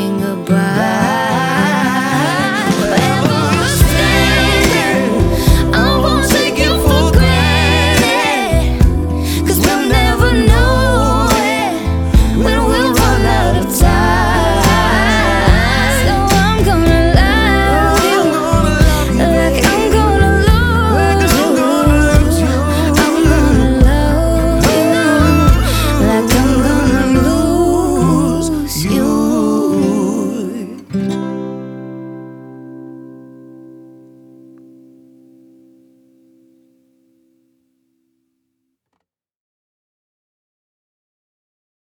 saying goodbye.